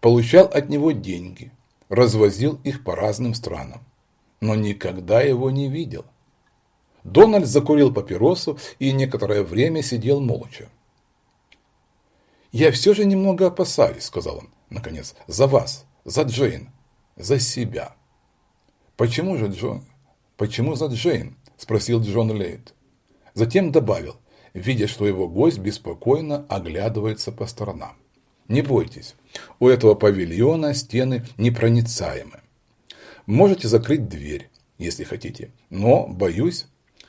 получал от него деньги, развозил их по разным странам, но никогда его не видел. Дональд закурил папиросу и некоторое время сидел молча. «Я все же немного опасаюсь», – сказал он, наконец, – «за вас, за Джейн, за себя». «Почему же, Джон? Почему за Джейн?» – спросил Джон Лейт. Затем добавил, видя, что его гость беспокойно оглядывается по сторонам. «Не бойтесь, у этого павильона стены непроницаемы. Можете закрыть дверь, если хотите, но боюсь,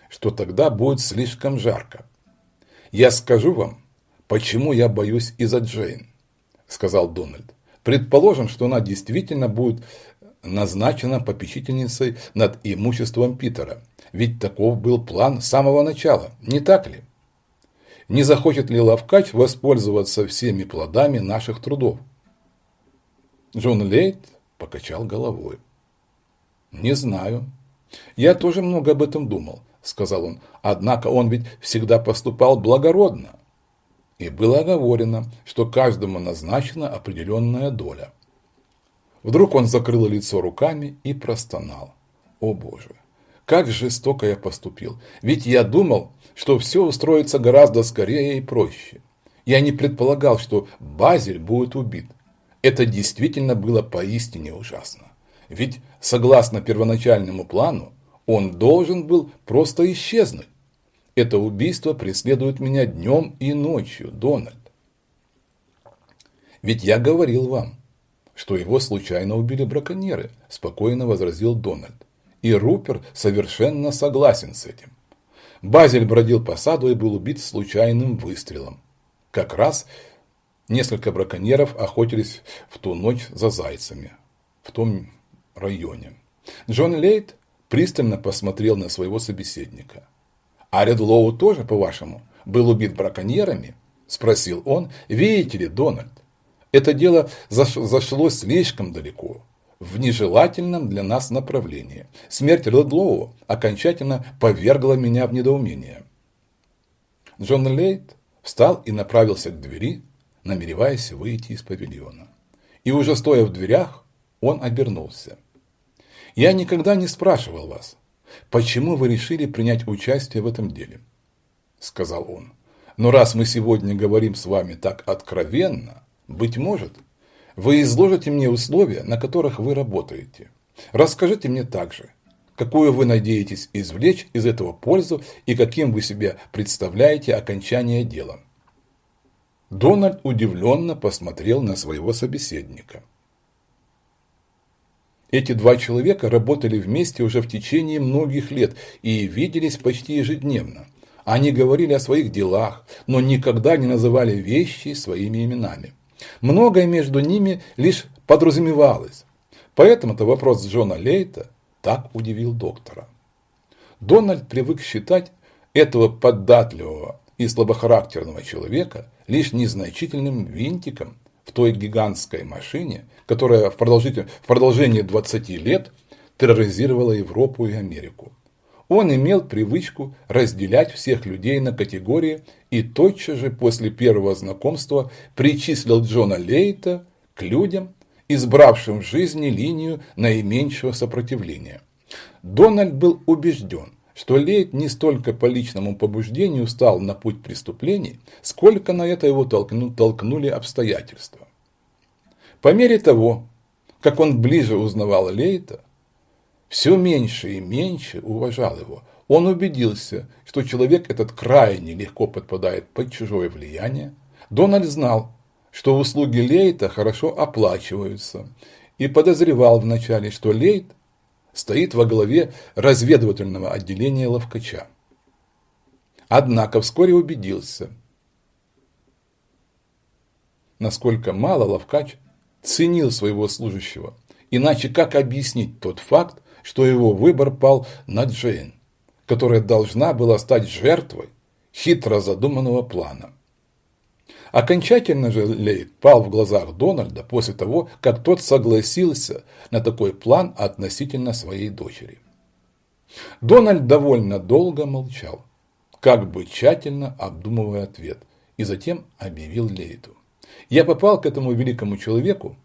что тогда будет слишком жарко. Я скажу вам, почему я боюсь из-за Джейн, сказал Дональд. Предположим, что она действительно будет назначена попечительницей над имуществом Питера. Ведь таков был план с самого начала, не так ли? Не захочет ли Лавкач воспользоваться всеми плодами наших трудов? Джон Лейт покачал головой. Не знаю. Я тоже много об этом думал, сказал он. Однако он ведь всегда поступал благородно. И было оговорено, что каждому назначена определенная доля. Вдруг он закрыл лицо руками и простонал. О боже, как жестоко я поступил. Ведь я думал, что все устроится гораздо скорее и проще. Я не предполагал, что Базель будет убит. Это действительно было поистине ужасно. Ведь, согласно первоначальному плану, он должен был просто исчезнуть. Это убийство преследует меня днем и ночью, Дональд. Ведь я говорил вам, что его случайно убили браконьеры, спокойно возразил Дональд. И Рупер совершенно согласен с этим. Базель бродил по саду и был убит случайным выстрелом. Как раз несколько браконьеров охотились в ту ночь за зайцами в том районе. Джон Лейт пристально посмотрел на своего собеседника. «А Редлоу тоже, по-вашему, был убит браконьерами?» – спросил он. «Видите ли, Дональд, это дело зашло слишком далеко, в нежелательном для нас направлении. Смерть Редлоу окончательно повергла меня в недоумение». Джон Лейт встал и направился к двери, намереваясь выйти из павильона. И уже стоя в дверях, он обернулся. «Я никогда не спрашивал вас, почему вы решили принять участие в этом деле?» – сказал он. «Но раз мы сегодня говорим с вами так откровенно, быть может, вы изложите мне условия, на которых вы работаете. Расскажите мне также, какую вы надеетесь извлечь из этого пользу и каким вы себе представляете окончание дела». Дональд удивленно посмотрел на своего собеседника. Эти два человека работали вместе уже в течение многих лет и виделись почти ежедневно. Они говорили о своих делах, но никогда не называли вещи своими именами. Многое между ними лишь подразумевалось. Поэтому-то вопрос Джона Лейта так удивил доктора. Дональд привык считать этого податливого и слабохарактерного человека лишь незначительным винтиком в той гигантской машине, которая в, в продолжении 20 лет терроризировала Европу и Америку. Он имел привычку разделять всех людей на категории и тотчас же после первого знакомства причислил Джона Лейта к людям, избравшим в жизни линию наименьшего сопротивления. Дональд был убежден, что Лейт не столько по личному побуждению стал на путь преступлений, сколько на это его толкнули обстоятельства. По мере того, как он ближе узнавал Лейта, все меньше и меньше уважал его. Он убедился, что человек этот крайне легко подпадает под чужое влияние. Дональд знал, что услуги Лейта хорошо оплачиваются, и подозревал вначале, что Лейт стоит во главе разведывательного отделения Ловкача. Однако вскоре убедился, насколько мало Ловкач ценил своего служащего. Иначе как объяснить тот факт, что его выбор пал на Джейн, которая должна была стать жертвой хитро задуманного плана. Окончательно же Лейд пал в глазах Дональда после того, как тот согласился на такой план относительно своей дочери. Дональд довольно долго молчал, как бы тщательно обдумывая ответ, и затем объявил Лейду. Я попал к этому великому человеку